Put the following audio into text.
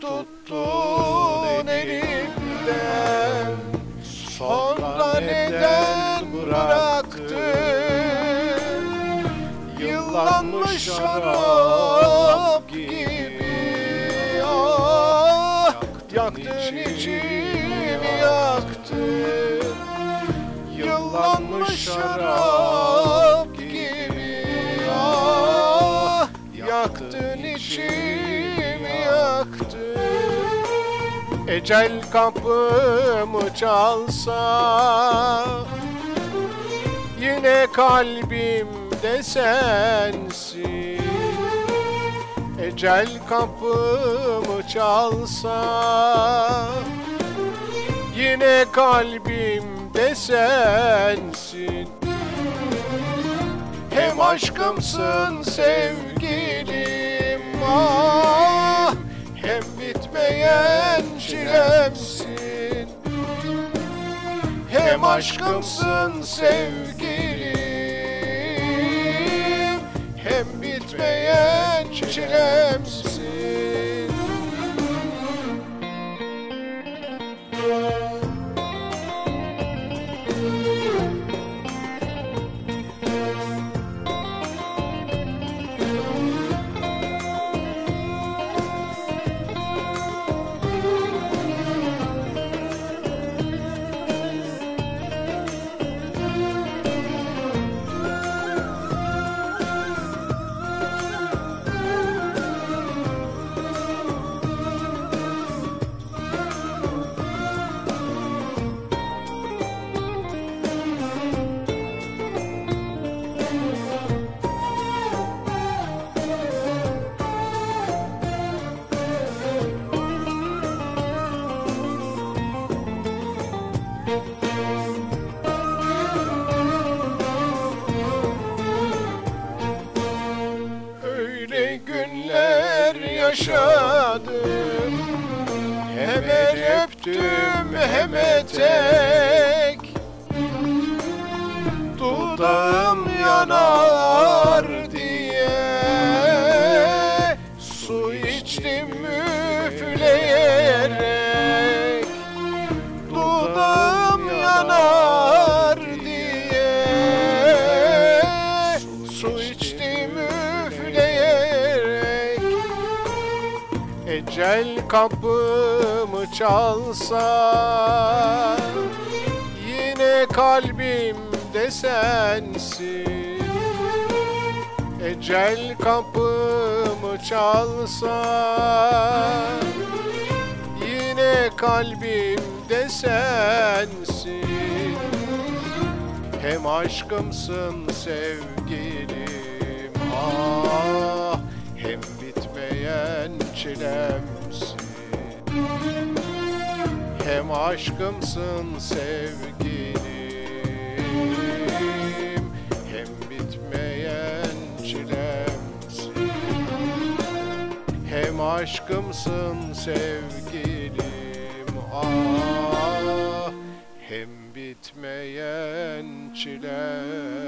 tuttun elimden. Sonra neden bıraktın? Yıllanmış şarap gibi. Ah yaktın içimi yaktın. Yıllanmış şarap Ecel kapımı çalsa Yine kalbimde sensin. Ecel kapımı çalsa Yine kalbimde sensin. Hem aşkımsın sevgilim ah Hem bitmeyen çilemsin Hem aşkımsın sevgilim. Hem bitmeyen çilemsin yaşadım. Hem el öptüm hem etek Dudağım yanar Ecel kapımı çalsa Yine kalbimde sensin. Ecel kapımı çalsa Yine kalbimde sensin. Hem aşkımsın sevgilim aşkımsın sevgilim. Hem bitmeyen çilemsin. Hem aşkımsın sevgilim. Ah Hem bitmeyen çilemsin